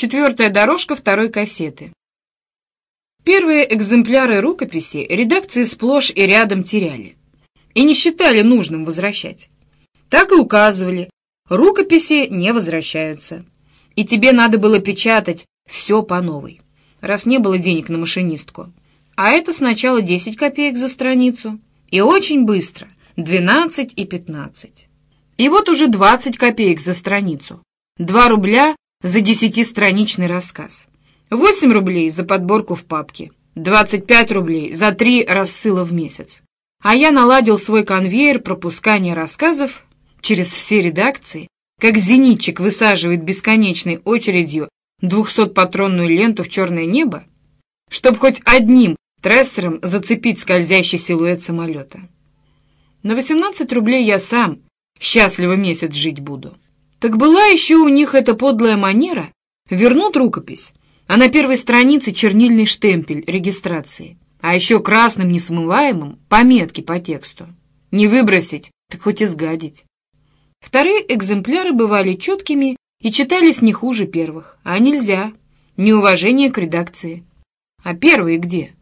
Четвертая дорожка второй кассеты. Первые экземпляры рукописи редакции сплошь и рядом теряли. И не считали нужным возвращать. Так и указывали, рукописи не возвращаются. И тебе надо было печатать все по новой, раз не было денег на машинистку. А это сначала 10 копеек за страницу, и очень быстро, 12 и 15. И вот уже 20 копеек за страницу, 2 рубля за десятистраничный рассказ, 8 рублей за подборку в папке, 25 рублей за три рассыла в месяц. А я наладил свой конвейер пропускания рассказов через все редакции, как зенитчик высаживает бесконечной очередью двухсотпатронную ленту в черное небо, чтобы хоть одним трессером зацепить скользящий силуэт самолета. На 18 рублей я сам счастливо месяц жить буду. Так была еще у них эта подлая манера вернут рукопись, а на первой странице чернильный штемпель регистрации, а еще красным несмываемым пометки по тексту. Не выбросить, так хоть и сгадить. Вторые экземпляры бывали четкими и читались не хуже первых, а нельзя, неуважение к редакции. А первые где?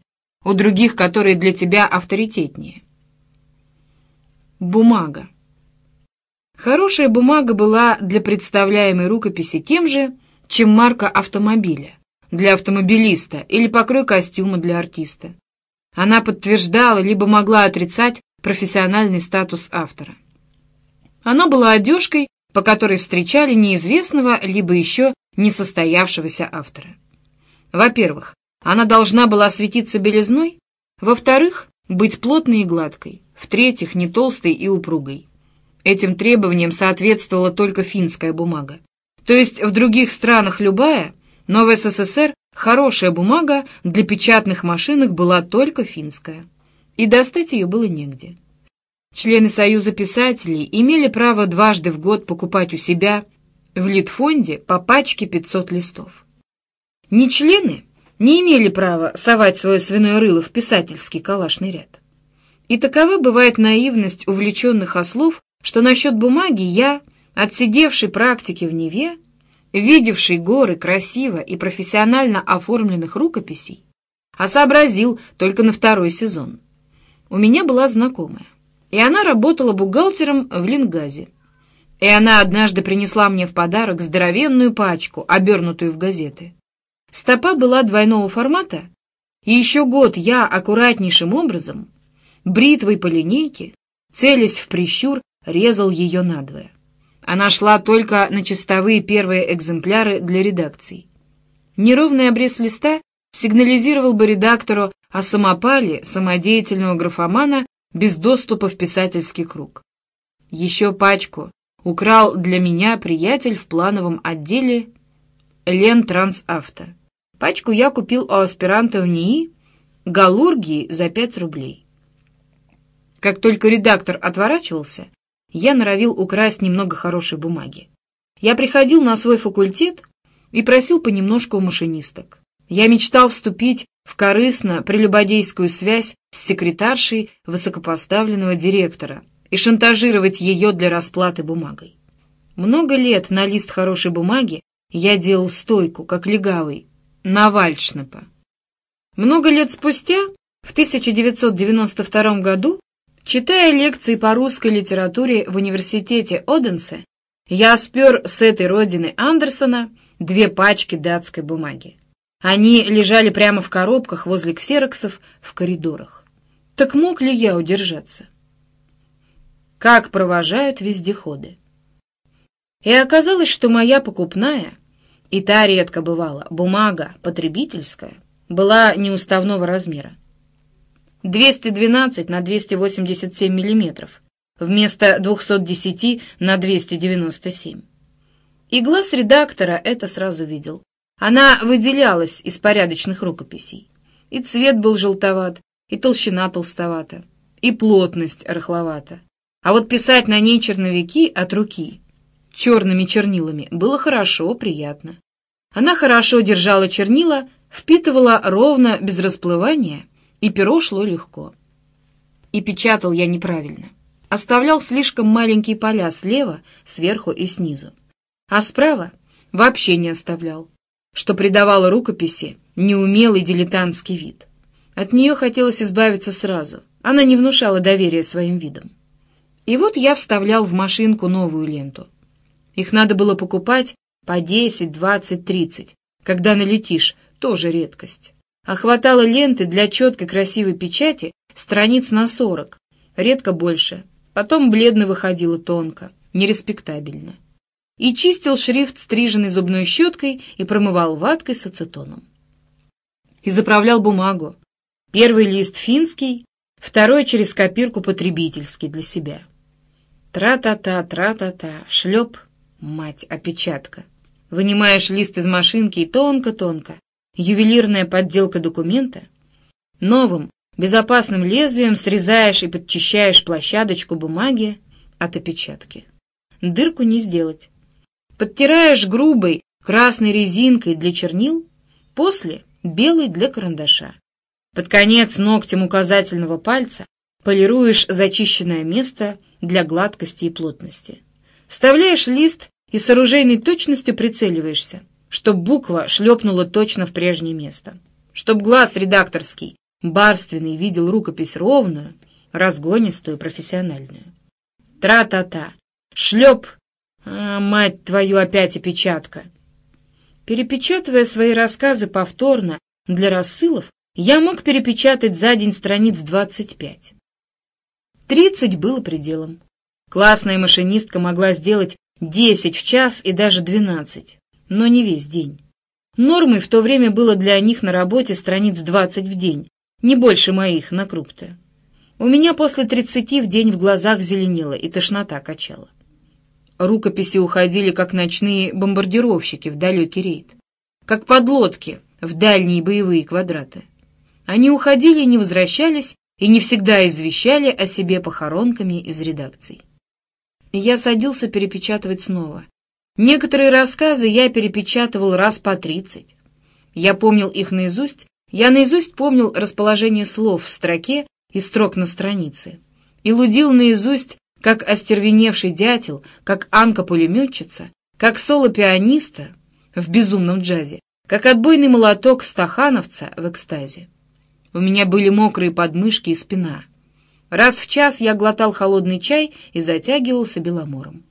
У других, которые для тебя авторитетнее. Бумага. Хорошая бумага была для представляемой рукописи тем же, чем марка автомобиля для автомобилиста или покрой костюма для артиста. Она подтверждала либо могла отрицать профессиональный статус автора. Она была одежкой, по которой встречали неизвестного, либо еще несостоявшегося автора. Во-первых, она должна была светиться белизной, во-вторых, быть плотной и гладкой, в-третьих, не толстой и упругой. Этим требованиям соответствовала только финская бумага. То есть в других странах любая, но в СССР хорошая бумага для печатных машинок была только финская, и достать ее было негде. Члены Союза писателей имели право дважды в год покупать у себя в Литфонде по пачке 500 листов. Не члены не имели права совать свое свиное рыло в писательский калашный ряд. И такова бывает наивность увлеченных ослов, что насчет бумаги я, отсидевший практики в Неве, видевший горы красиво и профессионально оформленных рукописей, а сообразил только на второй сезон. У меня была знакомая, и она работала бухгалтером в Лингазе. И она однажды принесла мне в подарок здоровенную пачку, обернутую в газеты. Стопа была двойного формата, и еще год я аккуратнейшим образом, бритвой по линейке, целясь в прищур, резал ее надвое. Она шла только на чистовые первые экземпляры для редакций. Неровный обрез листа сигнализировал бы редактору о самопале самодеятельного графомана без доступа в писательский круг. Еще пачку украл для меня приятель в плановом отделе Лен Трансавто. Пачку я купил у аспиранта в НИИ Галургии за пять рублей. Как только редактор отворачивался, я норовил украсть немного хорошей бумаги. Я приходил на свой факультет и просил понемножку у машинисток. Я мечтал вступить в корыстно-прелюбодейскую связь с секретаршей высокопоставленного директора и шантажировать ее для расплаты бумагой. Много лет на лист хорошей бумаги я делал стойку, как легавый, на вальшнепа. Много лет спустя, в 1992 году, Читая лекции по русской литературе в университете Оденсе, я спер с этой родины Андерсона две пачки датской бумаги. Они лежали прямо в коробках возле ксероксов в коридорах. Так мог ли я удержаться? Как провожают вездеходы. И оказалось, что моя покупная, и та редко бывала, бумага потребительская, была неуставного размера. 212 на 287 мм вместо 210 на 297. И глаз редактора это сразу видел. Она выделялась из порядочных рукописей. И цвет был желтоват, и толщина толстовата, и плотность рыхловата. А вот писать на ней черновики от руки черными чернилами было хорошо, приятно. Она хорошо держала чернила, впитывала ровно, без расплывания — и перо шло легко. И печатал я неправильно. Оставлял слишком маленькие поля слева, сверху и снизу. А справа вообще не оставлял. что придавало рукописи неумелый дилетантский вид. От нее хотелось избавиться сразу. Она не внушала доверия своим видом. И вот я вставлял в машинку новую ленту. Их надо было покупать по 10, 20, 30. Когда налетишь, тоже редкость. А хватало ленты для четкой красивой печати страниц на 40, редко больше. Потом бледно выходило тонко, нереспектабельно. И чистил шрифт стриженной зубной щеткой и промывал ваткой с ацетоном. И заправлял бумагу. Первый лист финский, второй через копирку потребительский для себя. Тра-та-та, тра-та-та, шлеп, мать, опечатка. Вынимаешь лист из машинки и тонко-тонко, ювелирная подделка документа, новым, безопасным лезвием срезаешь и подчищаешь площадочку бумаги от опечатки. Дырку не сделать. Подтираешь грубой красной резинкой для чернил, после белой для карандаша. Под конец ногтем указательного пальца полируешь зачищенное место для гладкости и плотности. Вставляешь лист и с оружейной точностью прицеливаешься, чтоб буква шлепнула точно в прежнее место, чтоб глаз редакторский, барственный, видел рукопись ровную, разгонистую, профессиональную. Тра-та-та, шлеп, а, мать твою, опять опечатка. Перепечатывая свои рассказы повторно для рассылов, я мог перепечатать за день страниц 25. 30 было пределом. Классная машинистка могла сделать 10 в час и даже 12, но не весь день. Нормой в то время было для них на работе страниц 20 в день, не больше моих на круг-то. У меня после 30 в день в глазах зеленело и тошнота качала. Рукописи уходили, как ночные бомбардировщики в далекий рейд, как подлодки в дальние боевые квадраты. Они уходили и не возвращались, и не всегда извещали о себе похоронками из редакций я садился перепечатывать снова. Некоторые рассказы я перепечатывал раз по тридцать. Я помнил их наизусть, я наизусть помнил расположение слов в строке и строк на странице. И лудил наизусть, как остервеневший дятел, как Анка-пулеметчица, как соло-пианиста в безумном джазе, как отбойный молоток стахановца в экстазе. У меня были мокрые подмышки и спина — Раз в час я глотал холодный чай и затягивался беломором.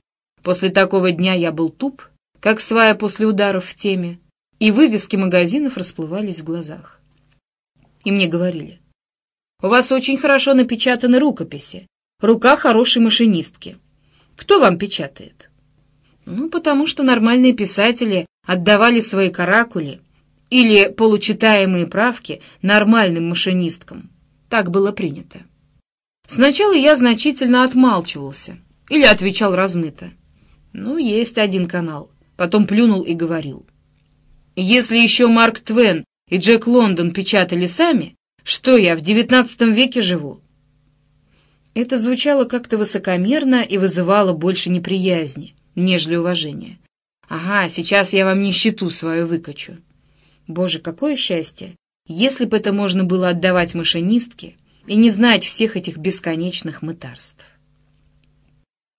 После такого дня я был туп, как свая после ударов в теме, и вывески магазинов расплывались в глазах. И мне говорили, «У вас очень хорошо напечатаны рукописи, рука хорошей машинистки. Кто вам печатает?» Ну, потому что нормальные писатели отдавали свои каракули или получитаемые правки нормальным машинисткам. Так было принято. Сначала я значительно отмалчивался или отвечал размыто. Ну, есть один канал. Потом плюнул и говорил. Если еще Марк Твен и Джек Лондон печатали сами, что я в девятнадцатом веке живу? Это звучало как-то высокомерно и вызывало больше неприязни, нежели уважения. Ага, сейчас я вам нищету свою выкачу. Боже, какое счастье! Если бы это можно было отдавать машинистке, и не знать всех этих бесконечных мытарств.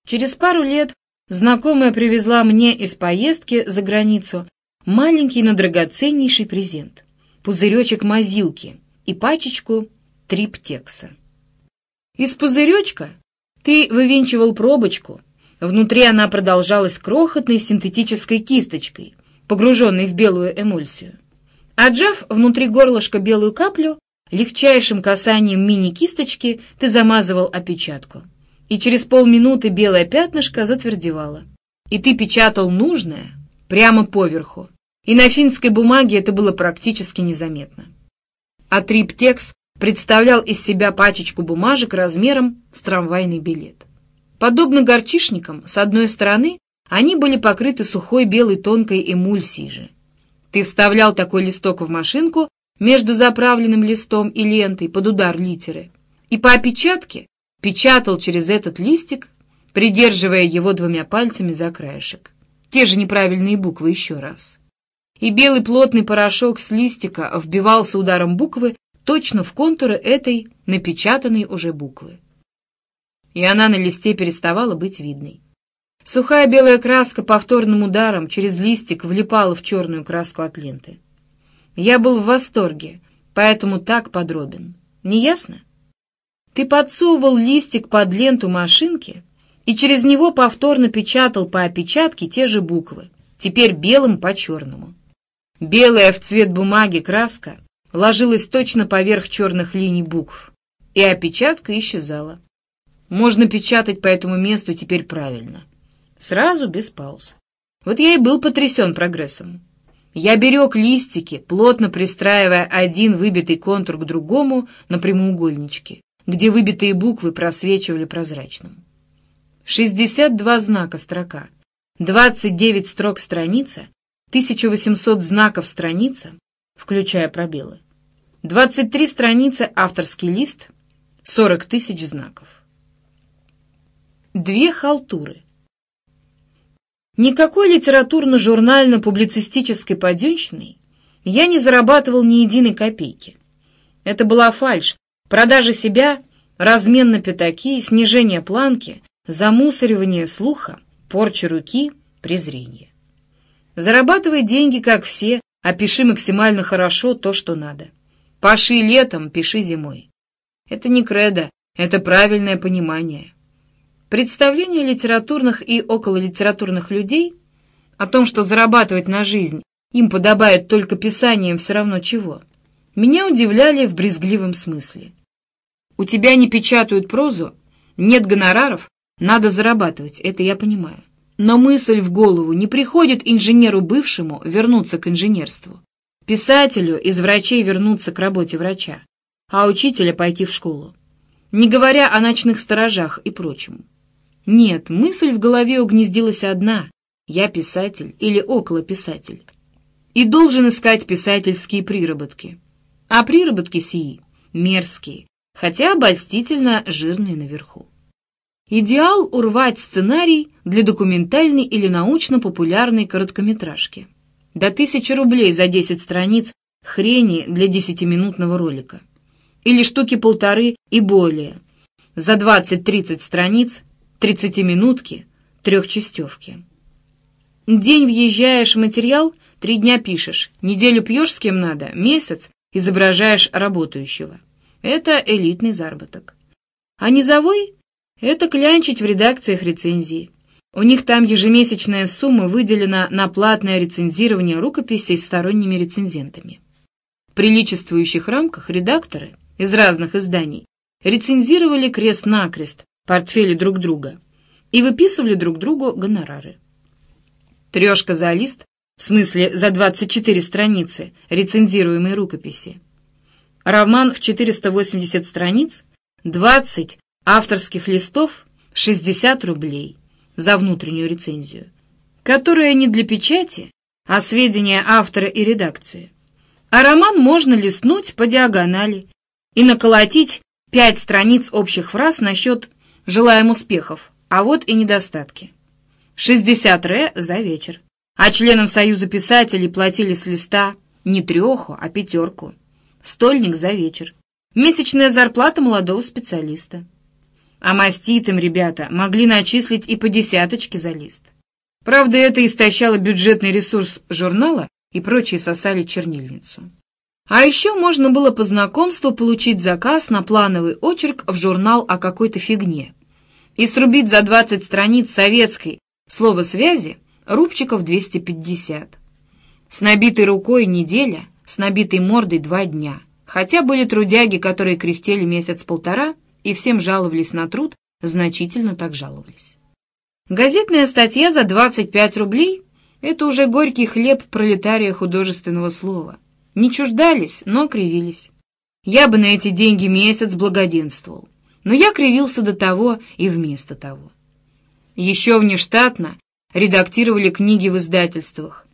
Через пару лет знакомая привезла мне из поездки за границу маленький, но драгоценнейший презент — пузыречек мазилки и пачечку триптекса. Из пузыречка ты вывинчивал пробочку, внутри она продолжалась крохотной синтетической кисточкой, погруженной в белую эмульсию. Отжав внутри горлышка белую каплю, Легчайшим касанием мини-кисточки ты замазывал опечатку, и через полминуты белое пятнышко затвердевало. И ты печатал нужное прямо поверху, и на финской бумаге это было практически незаметно. А триптекс представлял из себя пачечку бумажек размером с трамвайный билет. Подобно горчишникам, с одной стороны, они были покрыты сухой белой тонкой эмульсией же. Ты вставлял такой листок в машинку между заправленным листом и лентой под удар литеры, и по опечатке печатал через этот листик, придерживая его двумя пальцами за краешек. Те же неправильные буквы еще раз. И белый плотный порошок с листика вбивался ударом буквы точно в контуры этой напечатанной уже буквы. И она на листе переставала быть видной. Сухая белая краска повторным ударом через листик влипала в черную краску от ленты. Я был в восторге, поэтому так подробен. Не ясно? Ты подсовывал листик под ленту машинки и через него повторно печатал по опечатке те же буквы, теперь белым по черному. Белая в цвет бумаги краска ложилась точно поверх черных линий букв, и опечатка исчезала. Можно печатать по этому месту теперь правильно. Сразу, без пауз. Вот я и был потрясен прогрессом. Я берег листики, плотно пристраивая один выбитый контур к другому на прямоугольничке, где выбитые буквы просвечивали прозрачным. 62 знака строка, 29 строк страница, 1800 знаков страница, включая пробелы, 23 страницы авторский лист, 40 тысяч знаков. Две халтуры — Никакой литературно-журнально-публицистической поденщиной я не зарабатывал ни единой копейки. Это была фальшь, продажа себя, размен на пятаки, снижение планки, замусоривание слуха, порча руки, презрение. Зарабатывай деньги, как все, а пиши максимально хорошо то, что надо. Паши летом, пиши зимой. Это не кредо, это правильное понимание. Представления литературных и окололитературных людей о том, что зарабатывать на жизнь им подобает только писанием все равно чего, меня удивляли в брезгливом смысле. У тебя не печатают прозу, нет гонораров, надо зарабатывать, это я понимаю. Но мысль в голову не приходит инженеру бывшему вернуться к инженерству, писателю из врачей вернуться к работе врача, а учителя пойти в школу, не говоря о ночных сторожах и прочем. Нет, мысль в голове угнездилась одна — я писатель или околописатель. И должен искать писательские приработки. А приработки сии мерзкие, хотя обольстительно жирные наверху. Идеал урвать сценарий для документальной или научно-популярной короткометражки. До тысячи рублей за 10 страниц хрени для десятиминутного ролика. Или штуки полторы и более. За 20-30 страниц тридцатиминутки, трехчастевки. День въезжаешь в материал, три дня пишешь, неделю пьешь с кем надо, месяц изображаешь работающего. Это элитный заработок. А низовой — это клянчить в редакциях рецензии. У них там ежемесячная сумма выделена на платное рецензирование рукописей сторонними рецензентами. В приличествующих рамках редакторы из разных изданий рецензировали крест-накрест портфели друг друга и выписывали друг другу гонорары. Трешка за лист, в смысле за 24 страницы рецензируемой рукописи. Роман в 480 страниц, 20 авторских листов, 60 рублей за внутреннюю рецензию, которая не для печати, а сведения автора и редакции. А роман можно листнуть по диагонали и наколотить пять страниц общих фраз насчет Желаем успехов, а вот и недостатки. 60 ре за вечер. А членам Союза писателей платили с листа не треху, а пятерку. Стольник за вечер. Месячная зарплата молодого специалиста. А маститым ребята могли начислить и по десяточке за лист. Правда, это истощало бюджетный ресурс журнала, и прочие сосали чернильницу. А еще можно было по знакомству получить заказ на плановый очерк в журнал о какой-то фигне и срубить за 20 страниц советской словосвязи рубчиков 250. С набитой рукой неделя, с набитой мордой два дня. Хотя были трудяги, которые кряхтели месяц-полтора и всем жаловались на труд, значительно так жаловались. Газетная статья за 25 рублей — это уже горький хлеб пролетария художественного слова. Не чуждались, но кривились. Я бы на эти деньги месяц благоденствовал но я кривился до того и вместо того. Еще внештатно редактировали книги в издательствах.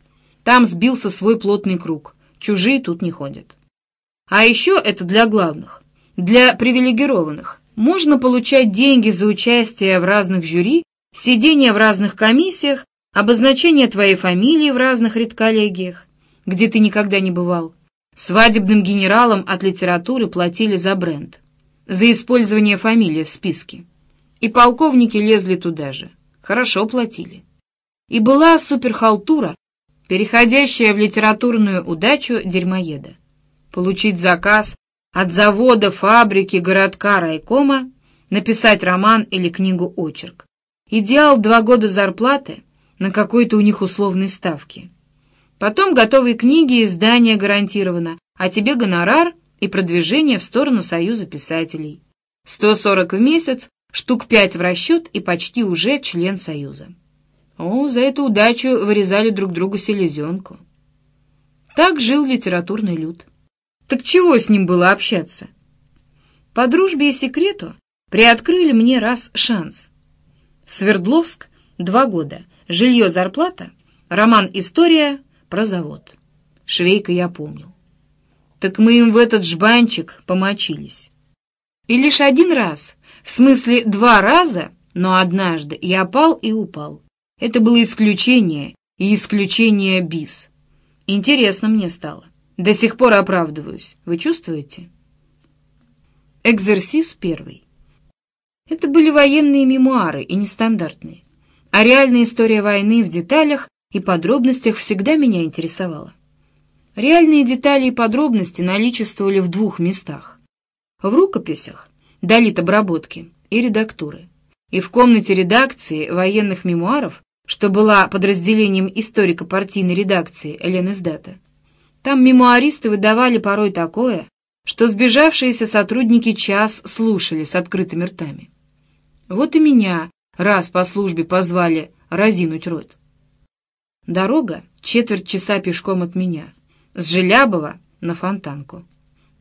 Там сбился свой плотный круг, чужие тут не ходят. А еще это для главных, для привилегированных. Можно получать деньги за участие в разных жюри, сидение в разных комиссиях, обозначение твоей фамилии в разных редколлегиях, где ты никогда не бывал. Свадебным генералам от литературы платили за бренд за использование фамилии в списке. И полковники лезли туда же. Хорошо платили. И была суперхалтура, переходящая в литературную удачу дерьмоеда. Получить заказ от завода, фабрики, городка, райкома, написать роман или книгу-очерк. Идеал два года зарплаты на какой-то у них условной ставке. Потом готовые книги и издания гарантировано, а тебе гонорар и продвижение в сторону Союза писателей. 140 в месяц, штук 5 в расчет и почти уже член Союза. О, за эту удачу вырезали друг другу селезенку. Так жил литературный люд. Так чего с ним было общаться? По дружбе и секрету приоткрыли мне раз шанс. Свердловск — два года, жилье-зарплата, роман «История» про завод. Швейка я помнил. Так мы им в этот жбанчик помочились. И лишь один раз, в смысле два раза, но однажды я пал и упал. Это было исключение, и исключение бис. Интересно мне стало. До сих пор оправдываюсь. Вы чувствуете? Экзерсис первый. Это были военные мемуары и нестандартные. А реальная история войны в деталях и подробностях всегда меня интересовала. Реальные детали и подробности наличествовали в двух местах. В рукописях, долит обработки и редактуры. И в комнате редакции военных мемуаров, что была подразделением историко-партийной редакции Ленэсдата. Там мемуаристы выдавали порой такое, что сбежавшиеся сотрудники час слушали с открытыми ртами. Вот и меня раз по службе позвали разинуть рот. Дорога четверть часа пешком от меня с Желябова на Фонтанку.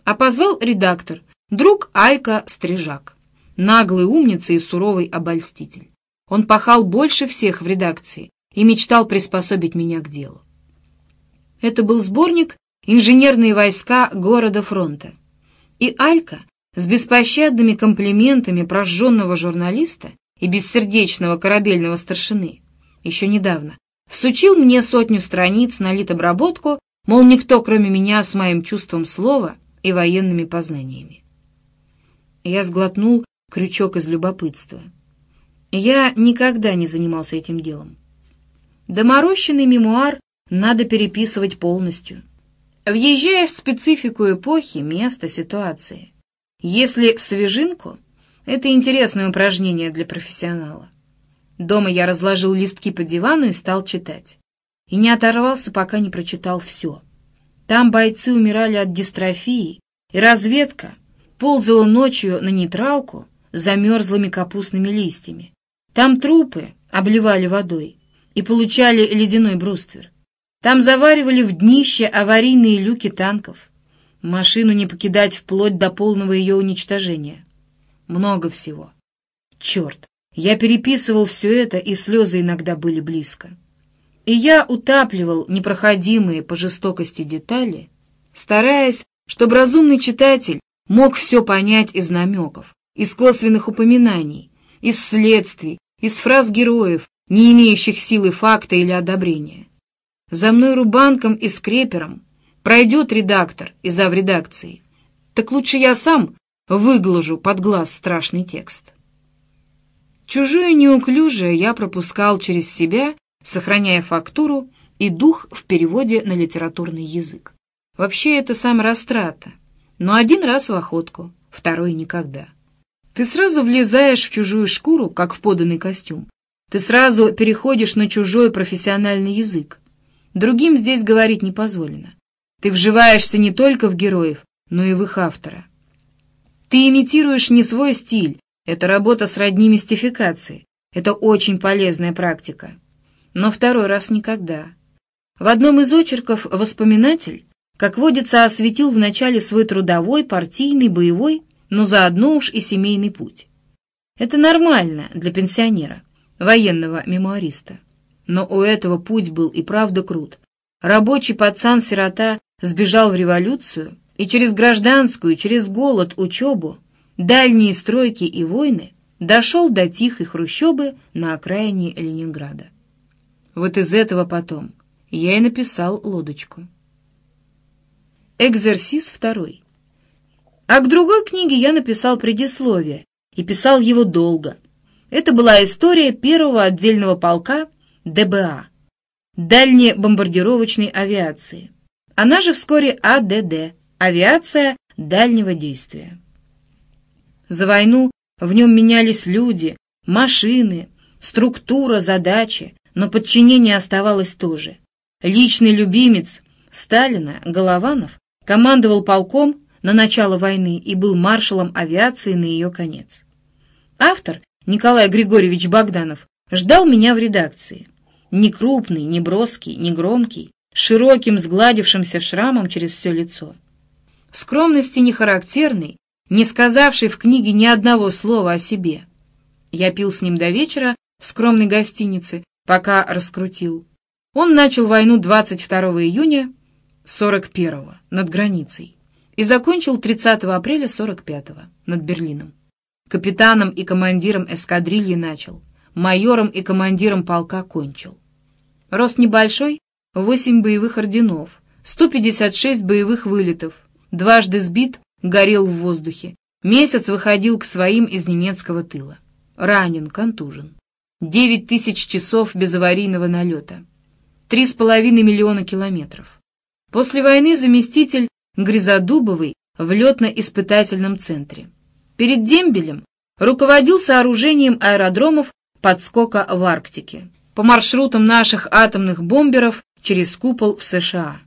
А позвал редактор, друг Алька Стрижак, наглый умница и суровый обольститель. Он пахал больше всех в редакции и мечтал приспособить меня к делу. Это был сборник «Инженерные войска города фронта». И Алька с беспощадными комплиментами прожженного журналиста и бессердечного корабельного старшины еще недавно всучил мне сотню страниц на литобработку Мол, никто, кроме меня, с моим чувством слова и военными познаниями. Я сглотнул крючок из любопытства. Я никогда не занимался этим делом. Доморощенный мемуар надо переписывать полностью, въезжая в специфику эпохи, места, ситуации. Если в свежинку, это интересное упражнение для профессионала. Дома я разложил листки по дивану и стал читать и не оторвался, пока не прочитал все. Там бойцы умирали от дистрофии, и разведка ползала ночью на нейтралку за мерзлыми капустными листьями. Там трупы обливали водой и получали ледяной бруствер. Там заваривали в днище аварийные люки танков. Машину не покидать вплоть до полного ее уничтожения. Много всего. Черт, я переписывал все это, и слезы иногда были близко и я утапливал непроходимые по жестокости детали, стараясь, чтобы разумный читатель мог все понять из намеков, из косвенных упоминаний, из следствий, из фраз героев, не имеющих силы факта или одобрения. За мной рубанком и скрепером пройдет редактор из редакции. Так лучше я сам выглажу под глаз страшный текст. Чужое неуклюжее я пропускал через себя сохраняя фактуру и дух в переводе на литературный язык. Вообще это сам растрата, но один раз в охотку, второй никогда. Ты сразу влезаешь в чужую шкуру, как в поданный костюм. Ты сразу переходишь на чужой профессиональный язык. Другим здесь говорить не позволено. Ты вживаешься не только в героев, но и в их автора. Ты имитируешь не свой стиль, это работа сродни мистификации. Это очень полезная практика но второй раз никогда. В одном из очерков воспоминатель, как водится, осветил вначале свой трудовой, партийный, боевой, но заодно уж и семейный путь. Это нормально для пенсионера, военного мемуариста. Но у этого путь был и правда крут. Рабочий пацан-сирота сбежал в революцию и через гражданскую, через голод, учебу, дальние стройки и войны дошел до тихой хрущобы на окраине Ленинграда. Вот из этого потом я и написал лодочку. Экзерсис второй. А к другой книге я написал предисловие, и писал его долго. Это была история первого отдельного полка ДБА, дальнебомбардировочной авиации. Она же вскоре АДД, авиация дальнего действия. За войну в нем менялись люди, машины, структура, задачи, но подчинение оставалось то же. Личный любимец Сталина, Голованов, командовал полком на начало войны и был маршалом авиации на ее конец. Автор, Николай Григорьевич Богданов, ждал меня в редакции. Не крупный, не броский, не громкий, широким сгладившимся шрамом через все лицо. Скромности не характерный, не сказавший в книге ни одного слова о себе. Я пил с ним до вечера в скромной гостинице, пока раскрутил. Он начал войну 22 июня 41-го над границей и закончил 30 апреля 45-го над Берлином. Капитаном и командиром эскадрильи начал, майором и командиром полка кончил. Рост небольшой, 8 боевых орденов, 156 боевых вылетов, дважды сбит, горел в воздухе, месяц выходил к своим из немецкого тыла. Ранен, контужен. 9 тысяч часов без аварийного налета. 3,5 миллиона километров. После войны заместитель Гризодубовой в летно-испытательном центре. Перед дембелем руководил сооружением аэродромов подскока в Арктике по маршрутам наших атомных бомберов через купол в США.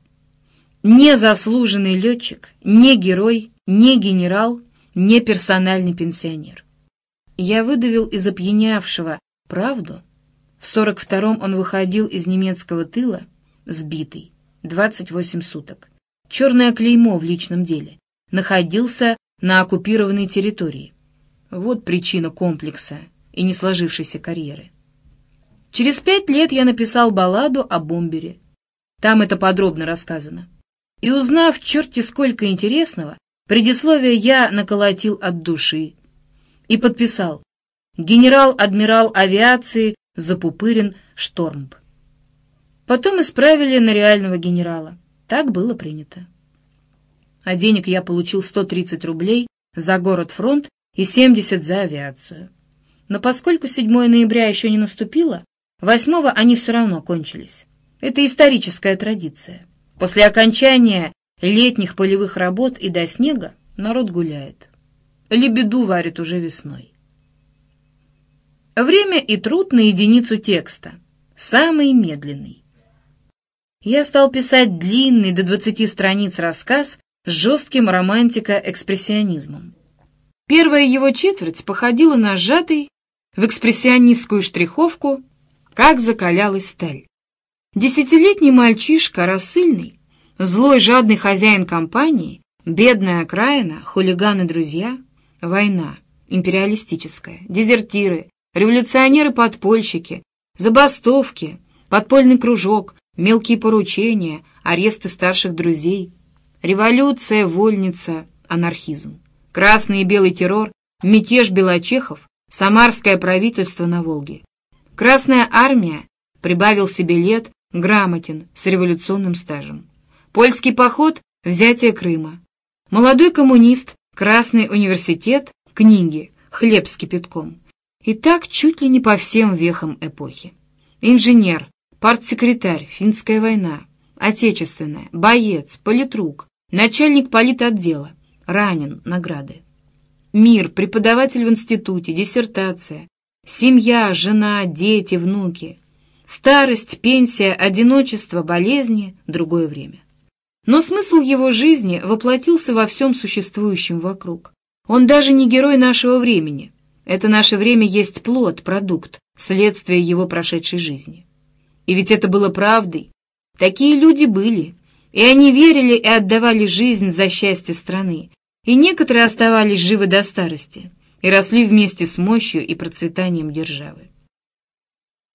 Не заслуженный летчик, не герой, не генерал, не персональный пенсионер. Я выдавил из опьянявшего правду. В 42-м он выходил из немецкого тыла, сбитый, 28 суток. Черное клеймо в личном деле. Находился на оккупированной территории. Вот причина комплекса и не сложившейся карьеры. Через пять лет я написал балладу о бомбере. Там это подробно рассказано. И узнав черти сколько интересного, предисловие я наколотил от души и подписал «Генерал-адмирал авиации Запупырин Штормб». Потом исправили на реального генерала. Так было принято. А денег я получил 130 рублей за город-фронт и 70 за авиацию. Но поскольку 7 ноября еще не наступило, 8 они все равно кончились. Это историческая традиция. После окончания летних полевых работ и до снега народ гуляет. Лебеду варит уже весной. Время и труд на единицу текста. Самый медленный я стал писать длинный до 20 страниц рассказ с жестким романтико-экспрессионизмом. Первая его четверть походила на сжатый в экспрессионистскую штриховку, как закалялась сталь. Десятилетний мальчишка, рассыльный, злой жадный хозяин компании, бедная окраина, хулиганы-друзья, война, империалистическая, дезертиры, революционеры-подпольщики, забастовки, подпольный кружок, мелкие поручения, аресты старших друзей, революция, вольница, анархизм, красный и белый террор, мятеж белочехов, самарское правительство на Волге. Красная армия прибавил себе лет, грамотен, с революционным стажем. Польский поход, взятие Крыма. Молодой коммунист, Красный университет, книги, хлеб с кипятком. И так чуть ли не по всем вехам эпохи. Инженер, партсекретарь, финская война, отечественная, боец, политрук, начальник политотдела, ранен, награды. Мир, преподаватель в институте, диссертация, семья, жена, дети, внуки, старость, пенсия, одиночество, болезни, другое время. Но смысл его жизни воплотился во всем существующем вокруг. Он даже не герой нашего времени. Это наше время есть плод, продукт, следствие его прошедшей жизни. И ведь это было правдой. Такие люди были, и они верили и отдавали жизнь за счастье страны, и некоторые оставались живы до старости и росли вместе с мощью и процветанием державы.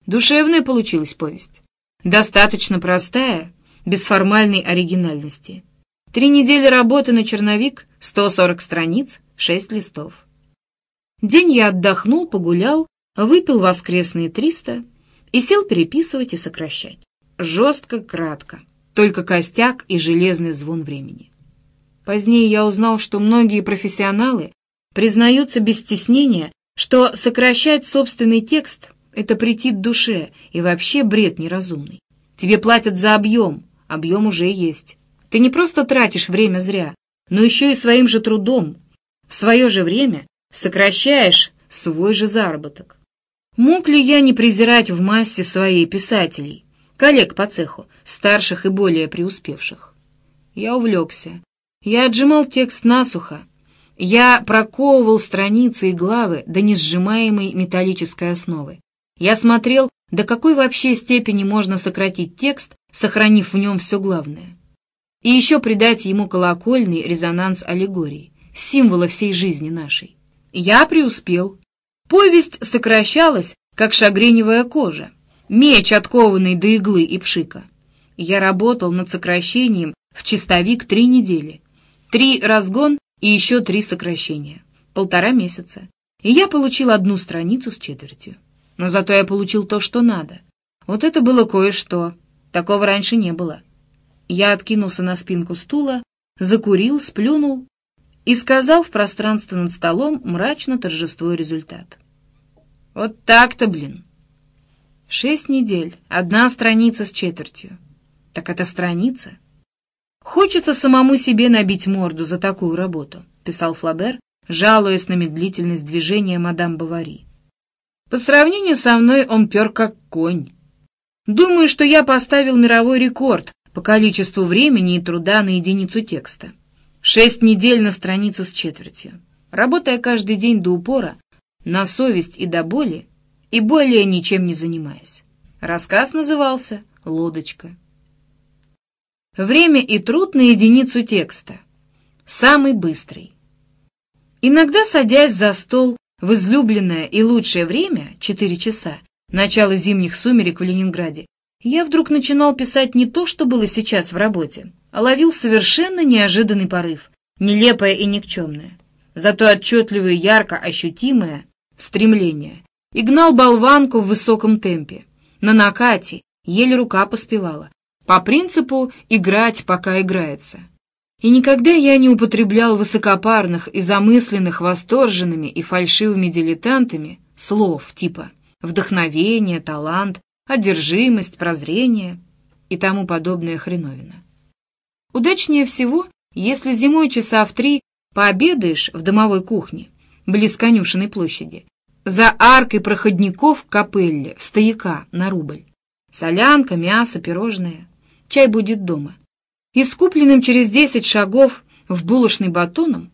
Душевная получилась повесть, достаточно простая, без формальной оригинальности. Три недели работы на черновик, 140 страниц, 6 листов. День я отдохнул, погулял, выпил воскресные 300 и сел переписывать и сокращать. Жестко, кратко, только костяк и железный звон времени. Позднее я узнал, что многие профессионалы признаются без стеснения что сокращать собственный текст — это претит душе и вообще бред неразумный. Тебе платят за объем, объем уже есть. Ты не просто тратишь время зря, но еще и своим же трудом, в свое же время сокращаешь свой же заработок. Мог ли я не презирать в массе своей писателей, коллег по цеху, старших и более преуспевших? Я увлекся. Я отжимал текст насухо. Я проковывал страницы и главы до несжимаемой металлической основы. Я смотрел, до какой вообще степени можно сократить текст, сохранив в нем все главное. И еще придать ему колокольный резонанс аллегории, символа всей жизни нашей. Я преуспел. Повесть сокращалась, как шагреневая кожа, меч, откованный до иглы и пшика. Я работал над сокращением в чистовик три недели. Три разгон и еще три сокращения. Полтора месяца. И я получил одну страницу с четвертью. Но зато я получил то, что надо. Вот это было кое-что. Такого раньше не было. Я откинулся на спинку стула, закурил, сплюнул и сказал в пространство над столом, мрачно торжествуя результат. Вот так-то, блин. Шесть недель, одна страница с четвертью. Так это страница? Хочется самому себе набить морду за такую работу, писал Флабер, жалуясь на медлительность движения мадам Бавари. По сравнению со мной он пер как конь. Думаю, что я поставил мировой рекорд по количеству времени и труда на единицу текста. Шесть недель на страницу с четвертью. Работая каждый день до упора, на совесть и до боли, и более ничем не занимаясь. Рассказ назывался «Лодочка». Время и труд на единицу текста. Самый быстрый. Иногда, садясь за стол в излюбленное и лучшее время, 4 часа, начало зимних сумерек в Ленинграде, я вдруг начинал писать не то, что было сейчас в работе, ловил совершенно неожиданный порыв, нелепое и никчемное, зато отчетливое и ярко ощутимое стремление, и гнал болванку в высоком темпе. На накате еле рука поспевала, по принципу «играть, пока играется». И никогда я не употреблял высокопарных и замысленных восторженными и фальшивыми дилетантами слов типа «вдохновение», «талант», «одержимость», «прозрение» и тому подобная хреновина. Удачнее всего, если зимой часа в три пообедаешь в домовой кухне, близ конюшенной площади, за аркой проходников капелле, в стояка, на рубль. Солянка, мясо, пирожное. Чай будет дома и с через десять шагов в булочный батоном,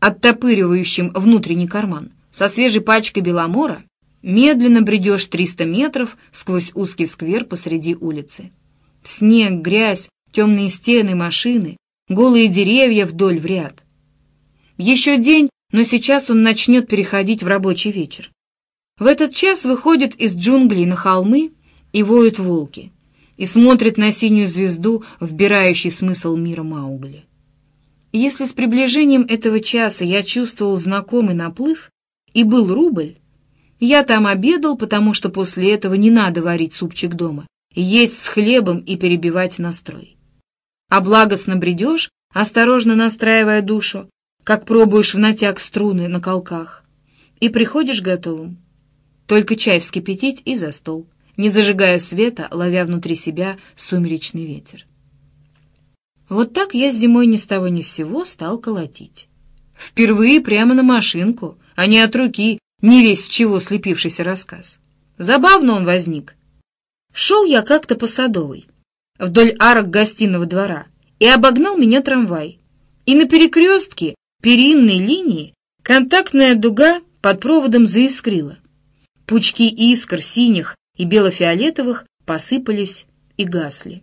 оттопыривающим внутренний карман, со свежей пачкой беломора, медленно бредешь триста метров сквозь узкий сквер посреди улицы. Снег, грязь, темные стены, машины, голые деревья вдоль в ряд. Еще день, но сейчас он начнет переходить в рабочий вечер. В этот час выходят из джунглей на холмы и воют волки и смотрит на синюю звезду, вбирающий смысл мира Маугли. Если с приближением этого часа я чувствовал знакомый наплыв, и был рубль, я там обедал, потому что после этого не надо варить супчик дома, есть с хлебом и перебивать настрой. А благостно бредешь, осторожно настраивая душу, как пробуешь в натяг струны на колках, и приходишь готовым. Только чай вскипятить и за стол не зажигая света, ловя внутри себя сумеречный ветер. Вот так я зимой ни с того ни с сего стал колотить. Впервые прямо на машинку, а не от руки, не весь чего слепившийся рассказ. Забавно он возник. Шел я как-то по Садовой, вдоль арок гостиного двора, и обогнал меня трамвай. И на перекрестке перинной линии контактная дуга под проводом заискрила. Пучки искр синих и бело-фиолетовых посыпались и гасли.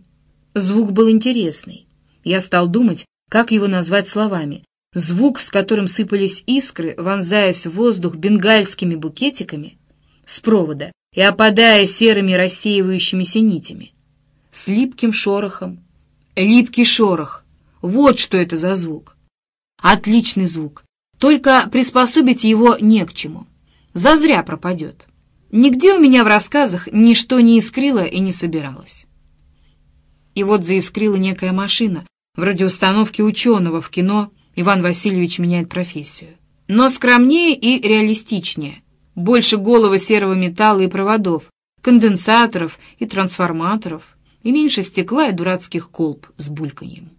Звук был интересный. Я стал думать, как его назвать словами. Звук, с которым сыпались искры, вонзаясь в воздух бенгальскими букетиками, с провода и опадая серыми рассеивающимися нитями. С липким шорохом. Липкий шорох. Вот что это за звук. Отличный звук. Только приспособить его не к чему. Зазря пропадет. Нигде у меня в рассказах ничто не искрило и не собиралось. И вот заискрила некая машина, вроде установки ученого в кино «Иван Васильевич меняет профессию». но скромнее и реалистичнее. Больше голого серого металла и проводов, конденсаторов и трансформаторов, и меньше стекла и дурацких колб с бульканьем.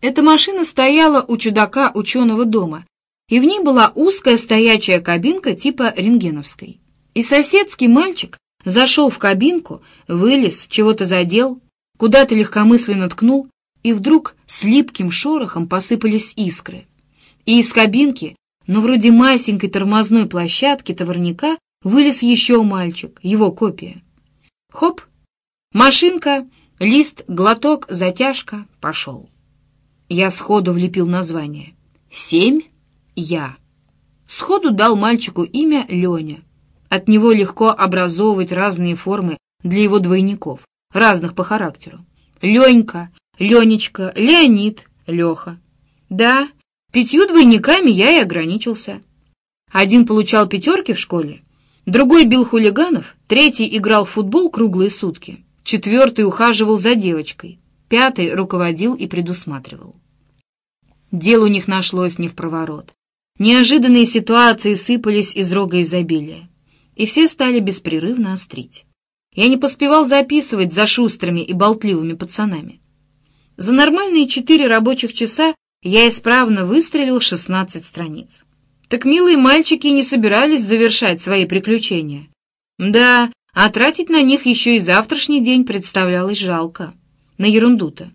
Эта машина стояла у чудака ученого дома, и в ней была узкая стоячая кабинка типа рентгеновской. И соседский мальчик зашел в кабинку, вылез, чего-то задел, куда-то легкомысленно ткнул, и вдруг с липким шорохом посыпались искры. И из кабинки, но вроде масенькой тормозной площадки товарника, вылез еще мальчик, его копия. Хоп! Машинка, лист, глоток, затяжка, пошел. Я сходу влепил название. Семь я. Сходу дал мальчику имя Леня. От него легко образовывать разные формы для его двойников, разных по характеру. Ленька, Ленечка, Леонид, Леха. Да, пятью двойниками я и ограничился. Один получал пятерки в школе, другой бил хулиганов, третий играл в футбол круглые сутки, четвертый ухаживал за девочкой, пятый руководил и предусматривал. Дел у них нашлось не в проворот. Неожиданные ситуации сыпались из рога изобилия, и все стали беспрерывно острить. Я не поспевал записывать за шустрыми и болтливыми пацанами. За нормальные четыре рабочих часа я исправно выстрелил 16 страниц. Так милые мальчики не собирались завершать свои приключения. Да, а тратить на них еще и завтрашний день представлялось жалко. На ерунду-то.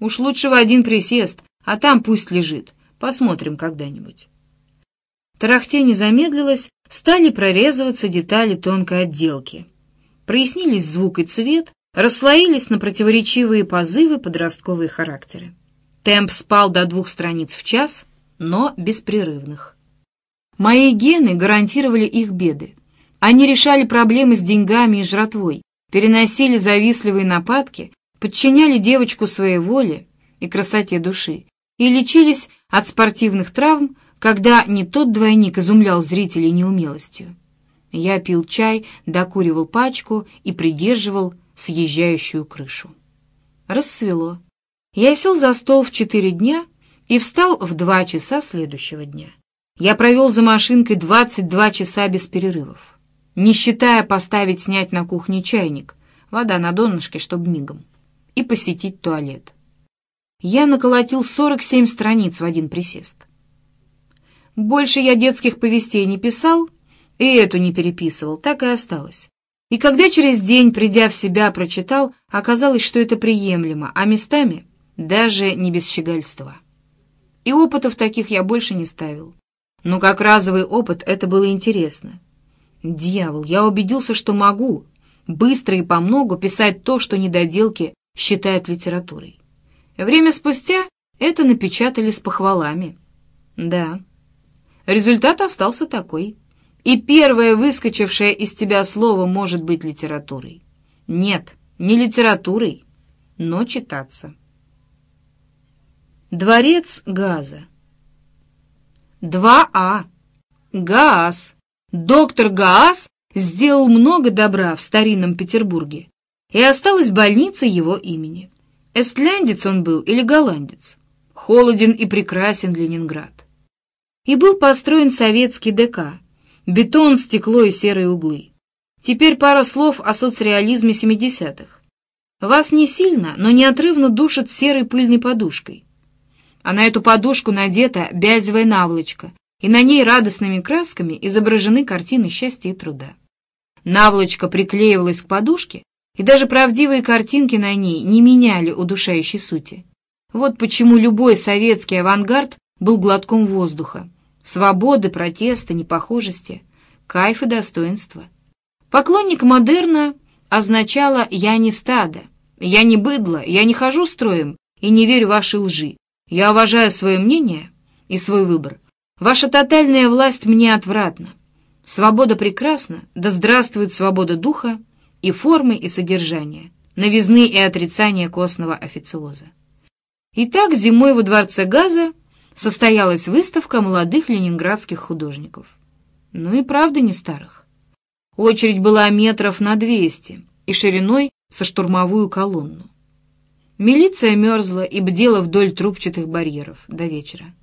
Уж лучше в один присест, а там пусть лежит. Посмотрим когда-нибудь. Тарахте не замедлилось, стали прорезываться детали тонкой отделки. Прояснились звук и цвет, расслоились на противоречивые позывы подростковые характеры. Темп спал до двух страниц в час, но беспрерывных. Мои гены гарантировали их беды. Они решали проблемы с деньгами и жратвой, переносили завистливые нападки, подчиняли девочку своей воле и красоте души и лечились от спортивных травм, когда не тот двойник изумлял зрителей неумелостью. Я пил чай, докуривал пачку и придерживал съезжающую крышу. Рассвело. Я сел за стол в четыре дня и встал в два часа следующего дня. Я провел за машинкой 22 часа без перерывов, не считая поставить снять на кухне чайник, вода на донышке, чтобы мигом, и посетить туалет. Я наколотил 47 страниц в один присест. Больше я детских повестей не писал, и эту не переписывал, так и осталось. И когда через день, придя в себя, прочитал, оказалось, что это приемлемо, а местами даже не без щегольства. И опытов таких я больше не ставил. Но как разовый опыт это было интересно. Дьявол, я убедился, что могу быстро и по многу писать то, что недоделки считают литературой. Время спустя это напечатали с похвалами. Да, Результат остался такой. И первое выскочившее из тебя слово может быть литературой. Нет, не литературой, но читаться. Дворец газа. 2А. Гаас. Доктор Гаас сделал много добра в старинном Петербурге, и осталась больница его имени. Эстляндец он был или голландец. Холоден и прекрасен Ленинград и был построен советский ДК. Бетон, стекло и серые углы. Теперь пара слов о соцреализме 70-х. Вас не сильно, но неотрывно душит серой пыльной подушкой. А на эту подушку надета бязевая наволочка, и на ней радостными красками изображены картины счастья и труда. Наволочка приклеивалась к подушке, и даже правдивые картинки на ней не меняли удушающей сути. Вот почему любой советский авангард был глотком воздуха, свободы, протеста, непохожести, кайф и достоинства. Поклонник модерна означало «я не стадо», «я не быдло», «я не хожу строем» и не верю вашей лжи. Я уважаю свое мнение и свой выбор. Ваша тотальная власть мне отвратна. Свобода прекрасна, да здравствует свобода духа и формы, и содержания, новизны и отрицания костного официоза. Итак, зимой во дворце газа состоялась выставка молодых ленинградских художников. Ну и правда не старых. Очередь была метров на двести и шириной со штурмовую колонну. Милиция мерзла и бдела вдоль трубчатых барьеров до вечера.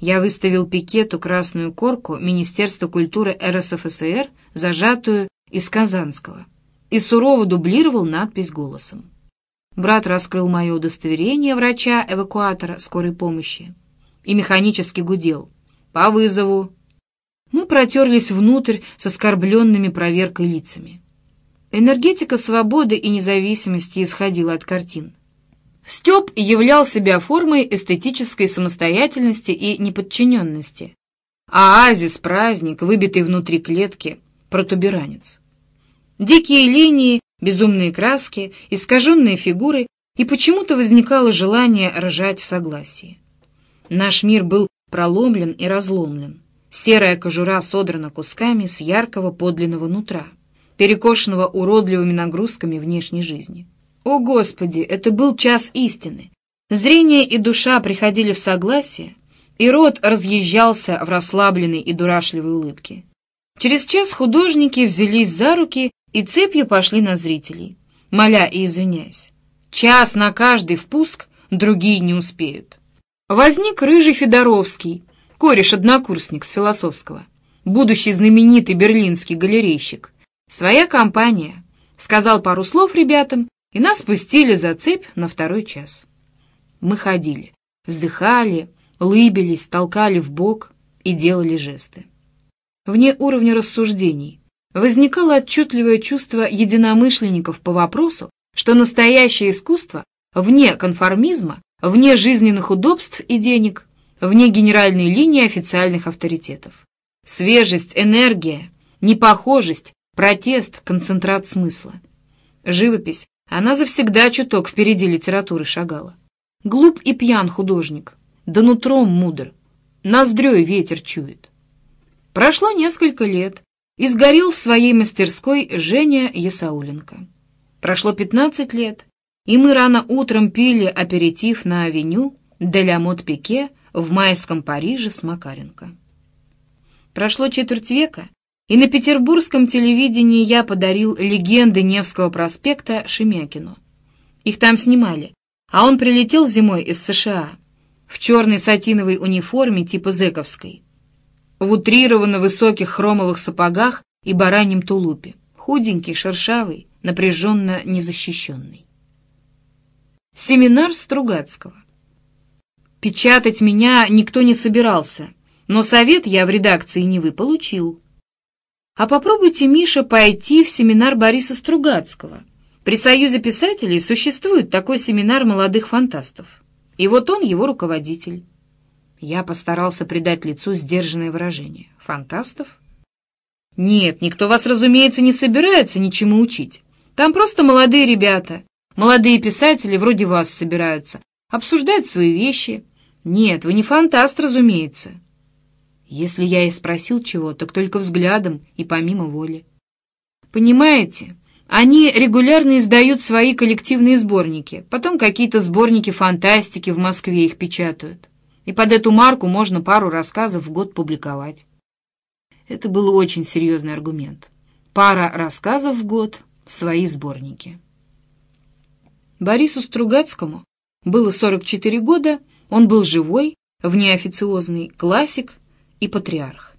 Я выставил пикету красную корку Министерства культуры РСФСР, зажатую из Казанского, и сурово дублировал надпись голосом. Брат раскрыл мое удостоверение врача-эвакуатора скорой помощи и механически гудел. «По вызову!» Мы протерлись внутрь с оскорбленными проверкой лицами. Энергетика свободы и независимости исходила от картин. Степ являл себя формой эстетической самостоятельности и неподчиненности. Оазис, праздник, выбитый внутри клетки, протуберанец. Дикие линии, безумные краски, искаженные фигуры, и почему-то возникало желание рожать в согласии. Наш мир был проломлен и разломлен. Серая кожура содрана кусками с яркого подлинного нутра, перекошенного уродливыми нагрузками внешней жизни. О, Господи, это был час истины. Зрение и душа приходили в согласие, и рот разъезжался в расслабленной и дурашливой улыбке. Через час художники взялись за руки и цепью пошли на зрителей, моля и извиняясь. Час на каждый впуск, другие не успеют. Возник рыжий Федоровский, кореш-однокурсник с философского, будущий знаменитый берлинский галерейщик. Своя компания. Сказал пару слов ребятам и нас спустили за цепь на второй час. Мы ходили, вздыхали, лыбились, толкали в бок и делали жесты. Вне уровня рассуждений возникало отчетливое чувство единомышленников по вопросу, что настоящее искусство вне конформизма, вне жизненных удобств и денег, вне генеральной линии официальных авторитетов. Свежесть, энергия, непохожесть, протест, концентрат смысла. Живопись она завсегда чуток впереди литературы шагала. Глуп и пьян художник, да нутром мудр, ноздрёй ветер чует. Прошло несколько лет, и сгорел в своей мастерской Женя Ясауленко. Прошло пятнадцать лет, и мы рано утром пили аперитив на авеню Деля Мот-Пике в майском Париже с Макаренко. Прошло четверть века, и на петербургском телевидении я подарил легенды Невского проспекта Шемякину. Их там снимали, а он прилетел зимой из США в черной сатиновой униформе типа зэковской, в утрированно высоких хромовых сапогах и бараньем тулупе, худенький, шершавый, напряженно незащищенный. Семинар Стругацкого. Печатать меня никто не собирался, но совет я в редакции Невы получил. А попробуйте, Миша, пойти в семинар Бориса Стругацкого. При Союзе писателей существует такой семинар молодых фантастов. И вот он его руководитель. Я постарался придать лицу сдержанное выражение. Фантастов? Нет, никто вас, разумеется, не собирается ничему учить. Там просто молодые ребята, молодые писатели вроде вас собираются, обсуждать свои вещи. Нет, вы не фантаст, разумеется. Если я и спросил чего, так только взглядом и помимо воли. Понимаете, они регулярно издают свои коллективные сборники, потом какие-то сборники фантастики в Москве их печатают. И под эту марку можно пару рассказов в год публиковать. Это был очень серьезный аргумент. Пара рассказов в год, свои сборники. Борису Стругацкому было 44 года, он был живой, внеофициозный классик, и патриарх.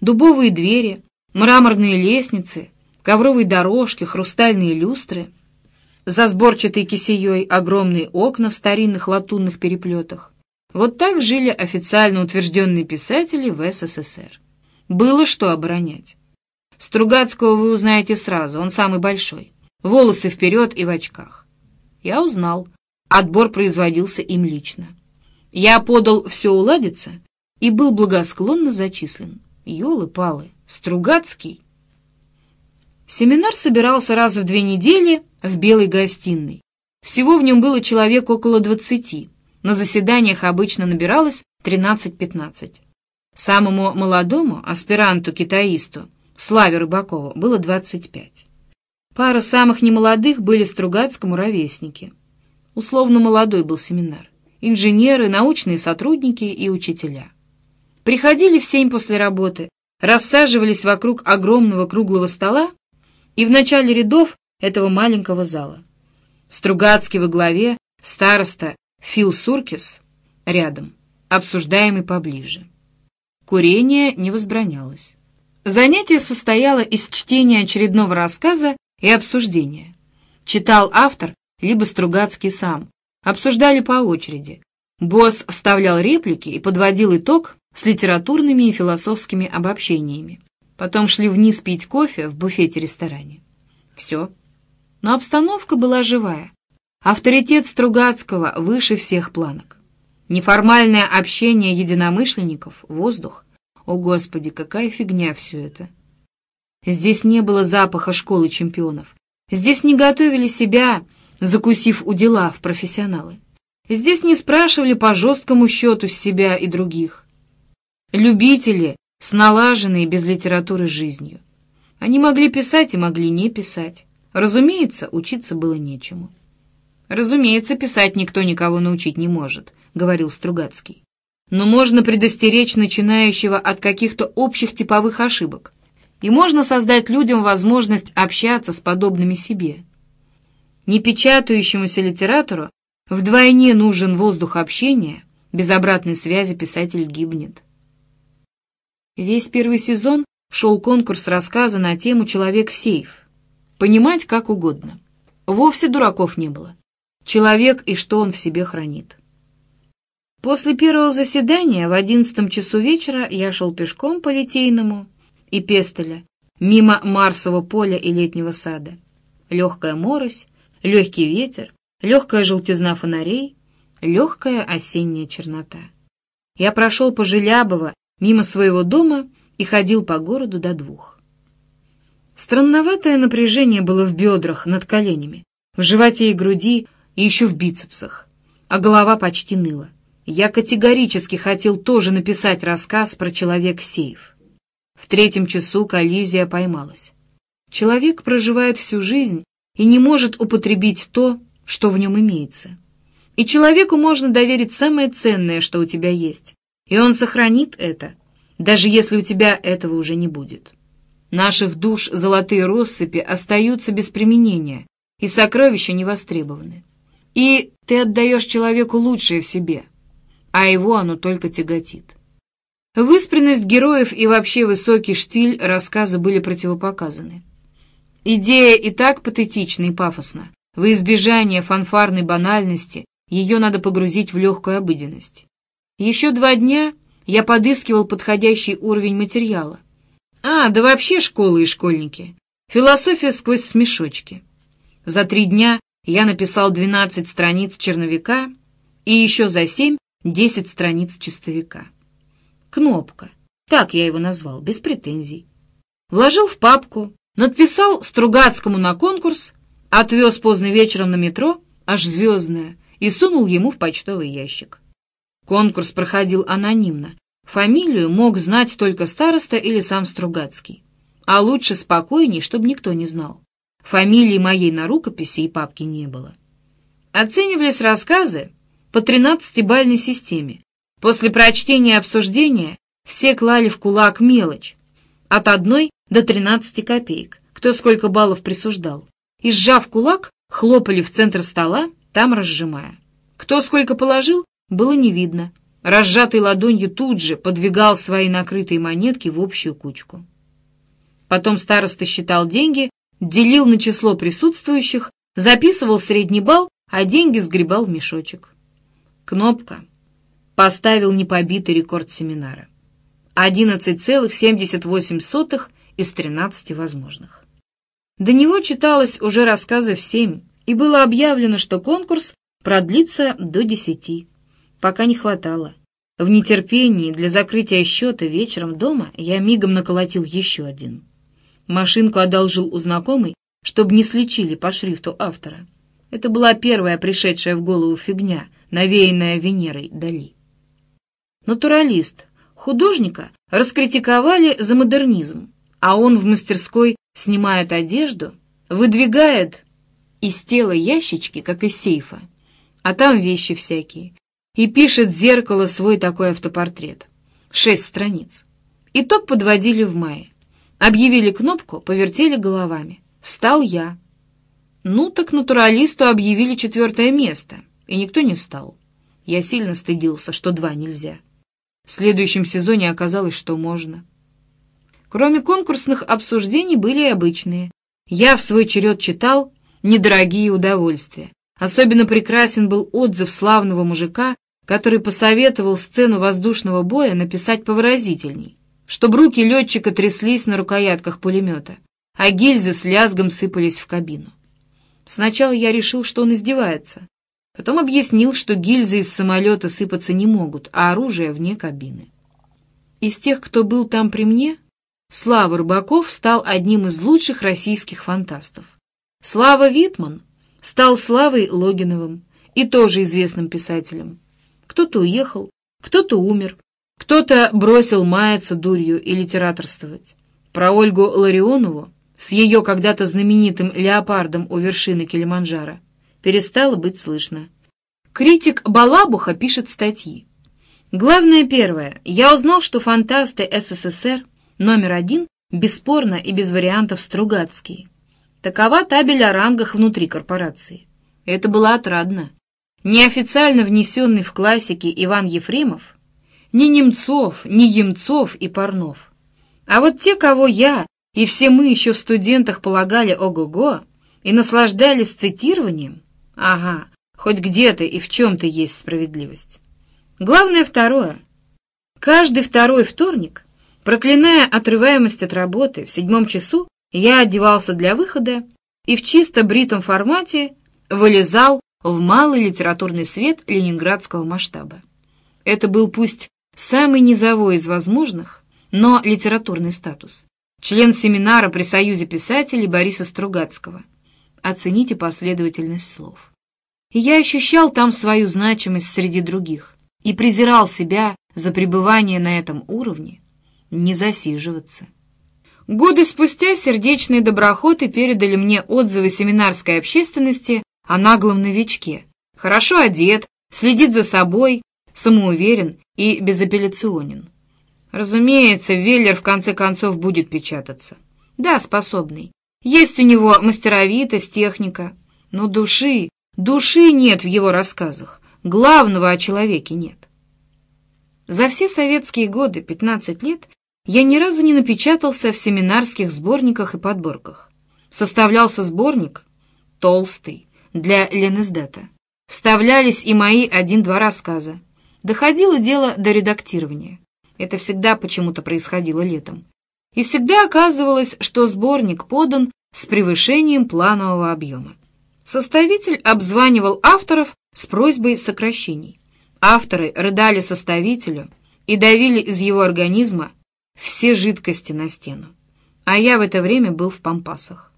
Дубовые двери, мраморные лестницы, ковровые дорожки, хрустальные люстры, за сборчатой кисеей огромные окна в старинных латунных переплетах. Вот так жили официально утвержденные писатели в СССР. Было что оборонять. Стругацкого вы узнаете сразу, он самый большой. Волосы вперед и в очках. Я узнал. Отбор производился им лично. Я подал «все уладится», и был благосклонно зачислен. Ёлы-палы, Стругацкий. Семинар собирался раз в две недели в белой гостиной. Всего в нем было человек около двадцати. На заседаниях обычно набиралось 13-15. Самому молодому, аспиранту-китаисту, Славе Рыбакову, было 25. Пара самых немолодых были Стругацкому ровесники. Условно молодой был семинар. Инженеры, научные сотрудники и учителя. Приходили в семь после работы, рассаживались вокруг огромного круглого стола и в начале рядов этого маленького зала. Стругацкий во главе, староста Фил Суркис рядом. обсуждаемый поближе. Курение не возбранялось. Занятие состояло из чтения очередного рассказа и обсуждения. Читал автор, либо Стругацкий сам. Обсуждали по очереди. Босс вставлял реплики и подводил итог с литературными и философскими обобщениями. Потом шли вниз пить кофе в буфете-ресторане. Все. Но обстановка была живая. Авторитет Стругацкого выше всех планок. Неформальное общение единомышленников, воздух. О, Господи, какая фигня все это! Здесь не было запаха школы чемпионов. Здесь не готовили себя, закусив у дела в профессионалы. Здесь не спрашивали по жесткому счету себя и других. Любители с налаженной без литературы жизнью. Они могли писать и могли не писать. Разумеется, учиться было нечему. Разумеется, писать никто никого научить не может, говорил Стругацкий. Но можно предостеречь начинающего от каких-то общих типовых ошибок. И можно создать людям возможность общаться с подобными себе. Непечатающемуся литератору вдвойне нужен воздух общения, без обратной связи писатель гибнет. Весь первый сезон шел конкурс рассказа на тему «Человек-сейф». Понимать как угодно. Вовсе дураков не было. Человек и что он в себе хранит. После первого заседания в одиннадцатом часу вечера я шел пешком по Литейному и Пестеля, мимо Марсового поля и летнего сада. Легкая морось, легкий ветер, легкая желтизна фонарей, легкая осенняя чернота. Я прошел по Желябово мимо своего дома и ходил по городу до двух. Странноватое напряжение было в бедрах, над коленями, в животе и груди, и еще в бицепсах, а голова почти ныла. Я категорически хотел тоже написать рассказ про человек-сейф. В третьем часу коллизия поймалась. Человек проживает всю жизнь и не может употребить то, что в нем имеется. И человеку можно доверить самое ценное, что у тебя есть, и он сохранит это, даже если у тебя этого уже не будет. Наших душ золотые россыпи остаются без применения, и сокровища не востребованы. И ты отдаешь человеку лучшее в себе, а его оно только тяготит. Выспренность героев и вообще высокий штиль рассказа были противопоказаны. Идея и так патетична и пафосна. Во избежание фанфарной банальности ее надо погрузить в легкую обыденность. Еще два дня я подыскивал подходящий уровень материала. А, да вообще школы и школьники. Философия сквозь смешочки. За три дня я написал 12 страниц черновика и еще за семь — 10 страниц чистовика. Кнопка. Так я его назвал, без претензий. Вложил в папку, надписал Стругацкому на конкурс, отвез поздно вечером на метро, аж звездное, и сунул ему в почтовый ящик. Конкурс проходил анонимно. Фамилию мог знать только староста или сам Стругацкий. А лучше спокойней, чтобы никто не знал. Фамилии моей на рукописи и папке не было. Оценивались рассказы по тринадцатибальной системе. После прочтения и обсуждения все клали в кулак мелочь. От одной до тринадцати копеек, кто сколько баллов присуждал. И, сжав кулак, хлопали в центр стола, там разжимая. Кто сколько положил, было не видно. Разжатой ладонью тут же подвигал свои накрытые монетки в общую кучку. Потом староста считал деньги, делил на число присутствующих, записывал средний балл, а деньги сгребал в мешочек. Кнопка поставил непобитый рекорд семинара. 11,78 из 13 возможных. До него читалось уже рассказы в семь, и было объявлено, что конкурс продлится до десяти пока не хватало. В нетерпении для закрытия счета вечером дома я мигом наколотил еще один. Машинку одолжил у знакомой, чтобы не слечили по шрифту автора. Это была первая пришедшая в голову фигня, навеянная Венерой Дали. Натуралист, художника раскритиковали за модернизм, а он в мастерской снимает одежду, выдвигает из тела ящички, как из сейфа, а там вещи всякие, и пишет зеркало свой такой автопортрет. Шесть страниц. Итог подводили в мае. Объявили кнопку, повертели головами. Встал я. Ну, так натуралисту объявили четвертое место, и никто не встал. Я сильно стыдился, что два нельзя. В следующем сезоне оказалось, что можно. Кроме конкурсных обсуждений были и обычные. Я в свой черед читал недорогие удовольствия. Особенно прекрасен был отзыв славного мужика, который посоветовал сцену воздушного боя написать повыразительней, чтобы руки летчика тряслись на рукоятках пулемета, а гильзы с лязгом сыпались в кабину. Сначала я решил, что он издевается. Потом объяснил, что гильзы из самолета сыпаться не могут, а оружие вне кабины. Из тех, кто был там при мне, Слава Рыбаков стал одним из лучших российских фантастов. Слава Витман стал Славой Логиновым и тоже известным писателем. Кто-то уехал, кто-то умер, кто-то бросил маяться дурью и литераторствовать. Про Ольгу Ларионову с ее когда-то знаменитым леопардом у вершины Килиманджаро перестало быть слышно. Критик Балабуха пишет статьи. Главное первое. Я узнал, что фантасты СССР Номер один, бесспорно и без вариантов Стругацкий. Такова табель о рангах внутри корпорации. Это было отрадно. Неофициально внесенный в классики Иван Ефремов, ни Немцов, ни Емцов и Парнов. А вот те, кого я и все мы еще в студентах полагали ого-го и наслаждались цитированием, ага, хоть где-то и в чем-то есть справедливость. Главное второе. Каждый второй вторник Проклиная отрываемость от работы, в седьмом часу я одевался для выхода и в чисто бритом формате вылезал в малый литературный свет ленинградского масштаба. Это был пусть самый низовой из возможных, но литературный статус. Член семинара при Союзе писателей Бориса Стругацкого. Оцените последовательность слов. И я ощущал там свою значимость среди других и презирал себя за пребывание на этом уровне, не засиживаться. Годы спустя сердечные доброхоты передали мне отзывы семинарской общественности о наглом новичке. Хорошо одет, следит за собой, самоуверен и безапелляционен. Разумеется, Веллер в конце концов будет печататься. Да, способный. Есть у него мастеровитость, техника. Но души, души нет в его рассказах. Главного о человеке нет. За все советские годы, 15 лет, я ни разу не напечатался в семинарских сборниках и подборках. Составлялся сборник, толстый, для Ленэсдата. Вставлялись и мои один-два рассказа. Доходило дело до редактирования. Это всегда почему-то происходило летом. И всегда оказывалось, что сборник подан с превышением планового объема. Составитель обзванивал авторов с просьбой сокращений. Авторы рыдали составителю и давили из его организма все жидкости на стену. А я в это время был в Пампасах.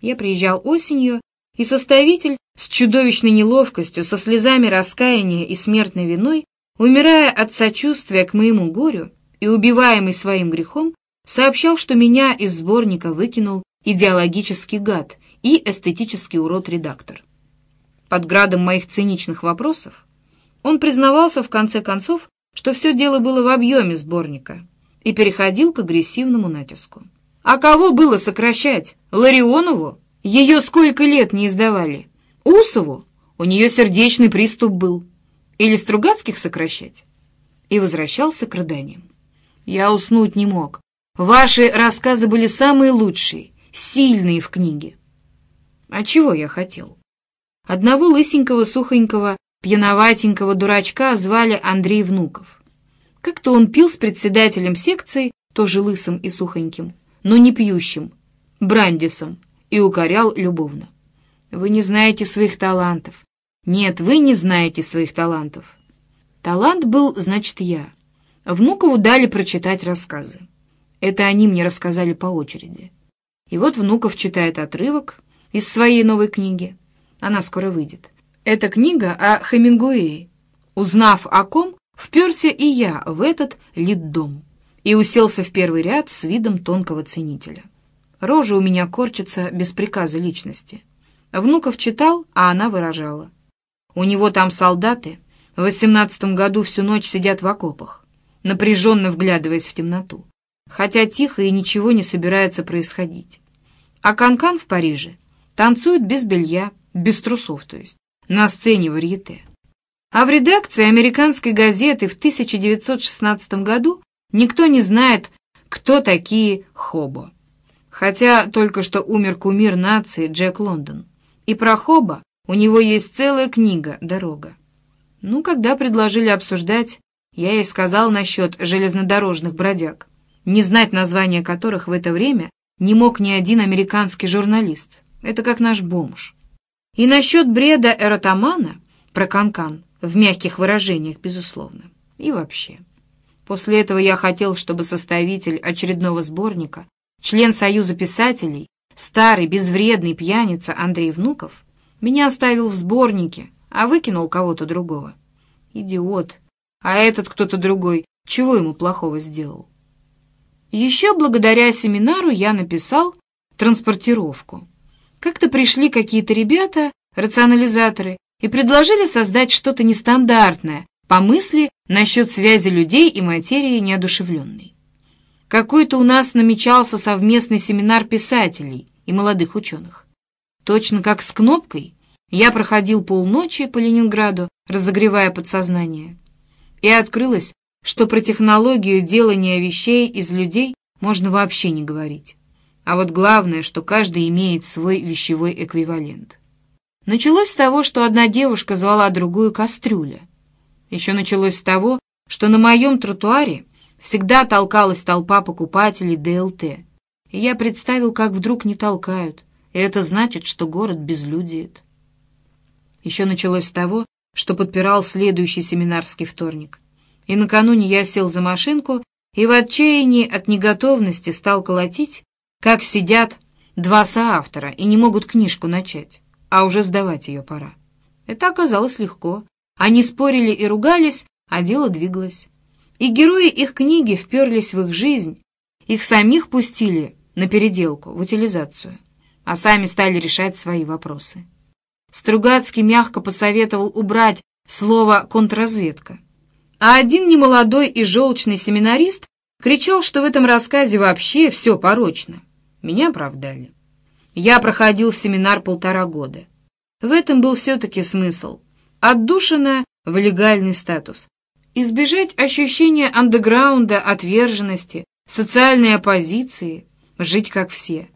Я приезжал осенью, и составитель с чудовищной неловкостью, со слезами раскаяния и смертной виной, умирая от сочувствия к моему горю и убиваемый своим грехом, сообщал, что меня из сборника выкинул идеологический гад и эстетический урод-редактор. Под градом моих циничных вопросов он признавался в конце концов, что все дело было в объеме сборника, и переходил к агрессивному натиску. А кого было сокращать? Ларионову? Ее сколько лет не издавали? Усову? У нее сердечный приступ был. Или Стругацких сокращать? И возвращался к рыданиям. Я уснуть не мог. Ваши рассказы были самые лучшие, сильные в книге. А чего я хотел? Одного лысенького, сухонького, пьяноватенького дурачка звали Андрей Внуков. Как-то он пил с председателем секции, тоже лысым и сухоньким, но не пьющим, Брандисом, и укорял любовно. Вы не знаете своих талантов. Нет, вы не знаете своих талантов. Талант был, значит, я. Внукову дали прочитать рассказы. Это они мне рассказали по очереди. И вот Внуков читает отрывок из своей новой книги. Она скоро выйдет. Это книга о Хемингуэе. Узнав о ком, Вперся и я в этот лид-дом и уселся в первый ряд с видом тонкого ценителя. Рожа у меня корчится без приказа личности. Внуков читал, а она выражала. У него там солдаты в восемнадцатом году всю ночь сидят в окопах, напряженно вглядываясь в темноту, хотя тихо и ничего не собирается происходить. А Канкан -кан в Париже танцует без белья, без трусов, то есть, на сцене варьете. А в редакции американской газеты в 1916 году никто не знает, кто такие Хобо. Хотя только что умер кумир нации Джек Лондон. И про Хобо у него есть целая книга «Дорога». Ну, когда предложили обсуждать, я ей сказал насчет железнодорожных бродяг, не знать названия которых в это время не мог ни один американский журналист. Это как наш бомж. И насчет бреда эротомана про канкан, в мягких выражениях, безусловно. И вообще. После этого я хотел, чтобы составитель очередного сборника, член Союза писателей, старый безвредный пьяница Андрей Внуков, меня оставил в сборнике, а выкинул кого-то другого. Идиот. А этот кто-то другой, чего ему плохого сделал? Еще благодаря семинару я написал транспортировку. Как-то пришли какие-то ребята, рационализаторы, и предложили создать что-то нестандартное, по мысли насчет связи людей и материи неодушевленной. Какой-то у нас намечался совместный семинар писателей и молодых ученых. Точно как с кнопкой я проходил полночи по Ленинграду, разогревая подсознание. И открылось, что про технологию делания вещей из людей можно вообще не говорить. А вот главное, что каждый имеет свой вещевой эквивалент. Началось с того, что одна девушка звала другую кастрюля. Еще началось с того, что на моем тротуаре всегда толкалась толпа покупателей ДЛТ. И я представил, как вдруг не толкают, и это значит, что город безлюдиет. Еще началось с того, что подпирал следующий семинарский вторник. И накануне я сел за машинку и в отчаянии от неготовности стал колотить как сидят два соавтора и не могут книжку начать, а уже сдавать ее пора. Это оказалось легко. Они спорили и ругались, а дело двигалось. И герои их книги вперлись в их жизнь, их самих пустили на переделку, в утилизацию, а сами стали решать свои вопросы. Стругацкий мягко посоветовал убрать слово «контрразведка». А один немолодой и желчный семинарист кричал, что в этом рассказе вообще все порочно. Меня оправдали. Я проходил семинар полтора года. В этом был все-таки смысл. Отдушина в легальный статус. Избежать ощущения андеграунда, отверженности, социальной оппозиции, жить как все.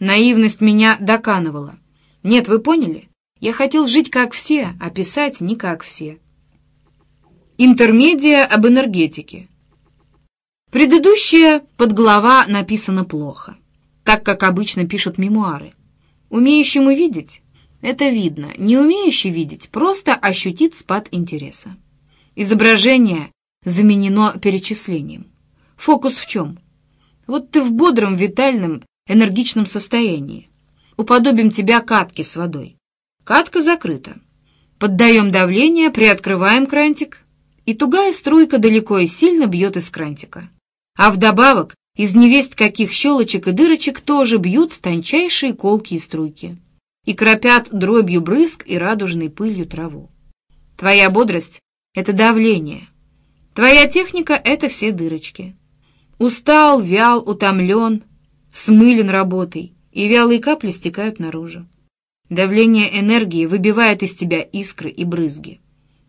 Наивность меня доканывала. Нет, вы поняли? Я хотел жить как все, а писать не как все. Интермедия об энергетике. Предыдущая подглава написана плохо так как обычно пишут мемуары. Умеющему видеть — это видно, не умеющий видеть просто ощутит спад интереса. Изображение заменено перечислением. Фокус в чем? Вот ты в бодром, витальном, энергичном состоянии. Уподобим тебя катки с водой. Катка закрыта. Поддаем давление, приоткрываем крантик, и тугая струйка далеко и сильно бьет из крантика. А вдобавок из невесть каких щелочек и дырочек тоже бьют тончайшие колки и струйки и кропят дробью брызг и радужной пылью траву. Твоя бодрость — это давление. Твоя техника — это все дырочки. Устал, вял, утомлен, смылен работой, и вялые капли стекают наружу. Давление энергии выбивает из тебя искры и брызги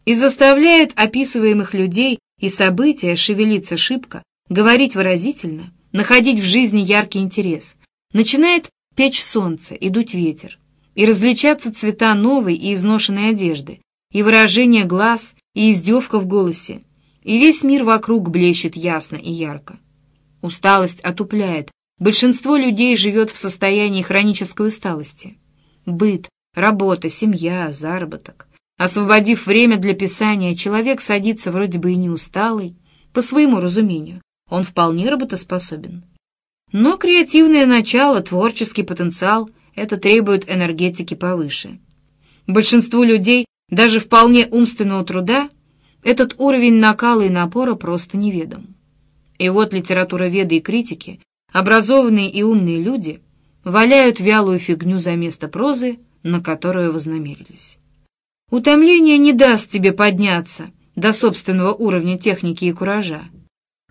и заставляет описываемых людей и события шевелиться шибко, говорить выразительно, находить в жизни яркий интерес. Начинает печь солнце и дуть ветер, и различаться цвета новой и изношенной одежды, и выражение глаз, и издевка в голосе, и весь мир вокруг блещет ясно и ярко. Усталость отупляет, большинство людей живет в состоянии хронической усталости. Быт, работа, семья, заработок. Освободив время для писания, человек садится вроде бы и не усталый, по своему разумению, он вполне работоспособен. Но креативное начало, творческий потенциал — это требует энергетики повыше. Большинству людей, даже вполне умственного труда, этот уровень накала и напора просто неведом. И вот литературоведы и критики, образованные и умные люди, валяют вялую фигню за место прозы, на которую вознамерились. Утомление не даст тебе подняться до собственного уровня техники и куража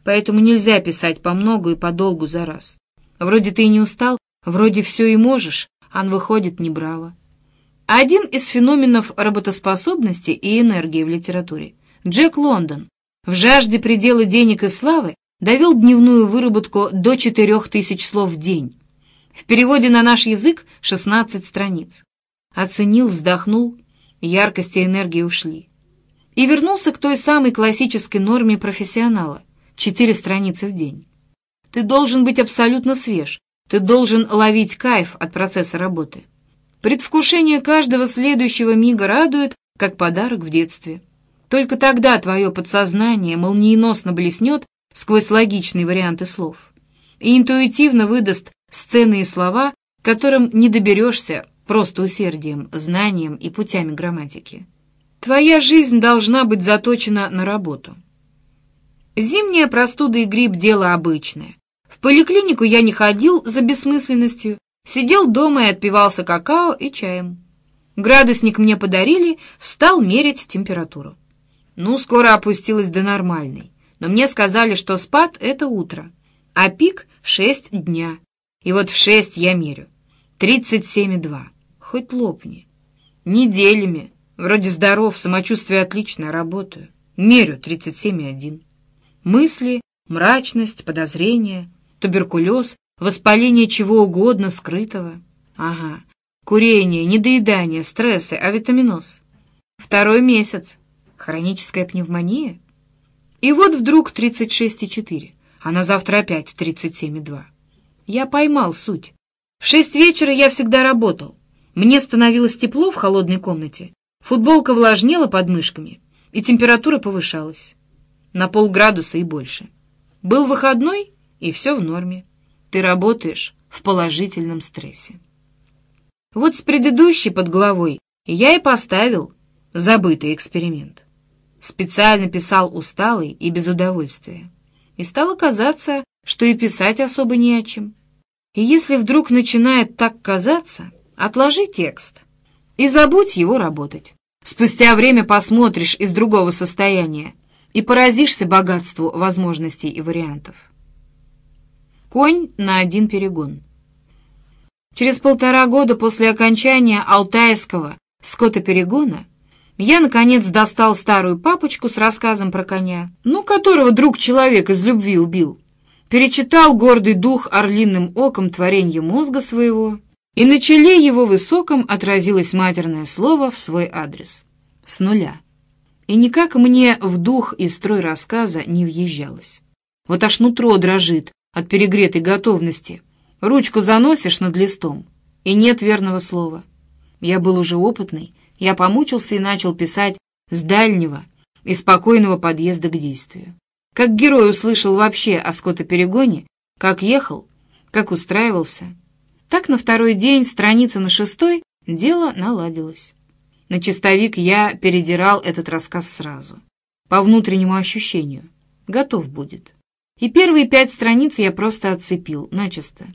поэтому нельзя писать по много и подолгу за раз. Вроде ты и не устал, вроде все и можешь, а выходит не браво. Один из феноменов работоспособности и энергии в литературе, Джек Лондон, в жажде предела денег и славы довел дневную выработку до 4000 слов в день. В переводе на наш язык 16 страниц. Оценил, вздохнул, яркость и энергия ушли. И вернулся к той самой классической норме профессионала — 4 страницы в день. Ты должен быть абсолютно свеж, ты должен ловить кайф от процесса работы. Предвкушение каждого следующего мига радует, как подарок в детстве. Только тогда твое подсознание молниеносно блеснет сквозь логичные варианты слов и интуитивно выдаст сцены и слова, которым не доберешься просто усердием, знанием и путями грамматики. Твоя жизнь должна быть заточена на работу. Зимняя простуда и грипп – дело обычное. В поликлинику я не ходил за бессмысленностью, сидел дома и отпивался какао и чаем. Градусник мне подарили, стал мерить температуру. Ну, скоро опустилась до нормальной но мне сказали, что спад — это утро, а пик — шесть дня. И вот в шесть я мерю. Тридцать семь и два. Хоть лопни. Неделями. Вроде здоров, самочувствие отличное, работаю. Мерю тридцать семь и один. Мысли, мрачность, подозрения, туберкулез, воспаление чего угодно скрытого. Ага. Курение, недоедание, стрессы, авитаминоз. Второй месяц. Хроническая пневмония? И вот вдруг 36,4, а на завтра опять 37,2. Я поймал суть. В шесть вечера я всегда работал. Мне становилось тепло в холодной комнате, футболка влажнела под мышками, и температура повышалась. На полградуса и больше. Был выходной, и все в норме. Ты работаешь в положительном стрессе. Вот с предыдущей под головой я и поставил забытый эксперимент. Специально писал усталый и без удовольствия. И стало казаться, что и писать особо не о чем. И если вдруг начинает так казаться, отложи текст и забудь его работать. Спустя время посмотришь из другого состояния и поразишься богатству возможностей и вариантов. Конь на один перегон. Через полтора года после окончания Алтайского скотоперегона я, наконец, достал старую папочку с рассказом про коня, ну, которого друг человек из любви убил. Перечитал гордый дух орлиным оком творенье мозга своего, и на челе его высоком отразилось матерное слово в свой адрес. С нуля. И никак мне в дух и строй рассказа не въезжалось. Вот аж нутро дрожит от перегретой готовности. Ручку заносишь над листом, и нет верного слова. Я был уже опытный, я помучился и начал писать с дальнего и спокойного подъезда к действию. Как герой услышал вообще о скотоперегоне, как ехал, как устраивался. Так на второй день, страница на шестой, дело наладилось. На чистовик я передирал этот рассказ сразу, по внутреннему ощущению. Готов будет. И первые пять страниц я просто отцепил, начисто.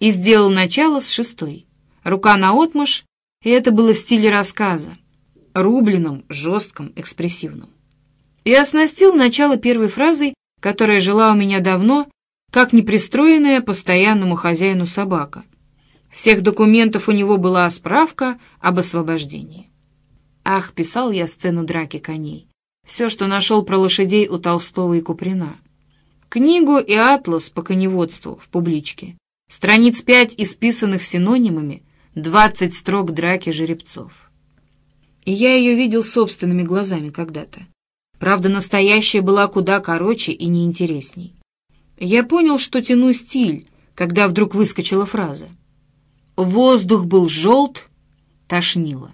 И сделал начало с шестой. Рука наотмашь, и это было в стиле рассказа, рубленном, жестком, экспрессивном. И оснастил начало первой фразой, которая жила у меня давно, как непристроенная постоянному хозяину собака. Всех документов у него была справка об освобождении. Ах, писал я сцену драки коней. Все, что нашел про лошадей у Толстого и Куприна. Книгу и атлас по коневодству в публичке. Страниц пять, исписанных синонимами, двадцать строк драки жеребцов. И я ее видел собственными глазами когда-то. Правда, настоящая была куда короче и неинтересней. Я понял, что тяну стиль, когда вдруг выскочила фраза. Воздух был желт, тошнило.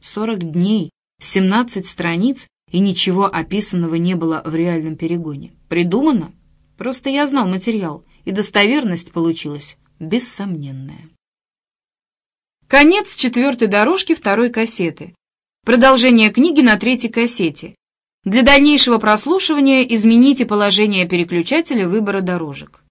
Сорок дней, семнадцать страниц, и ничего описанного не было в реальном перегоне. Придумано? Просто я знал материал, и достоверность получилась бессомненная. Конец четвертой дорожки второй кассеты. Продолжение книги на третьей кассете. Для дальнейшего прослушивания измените положение переключателя выбора дорожек.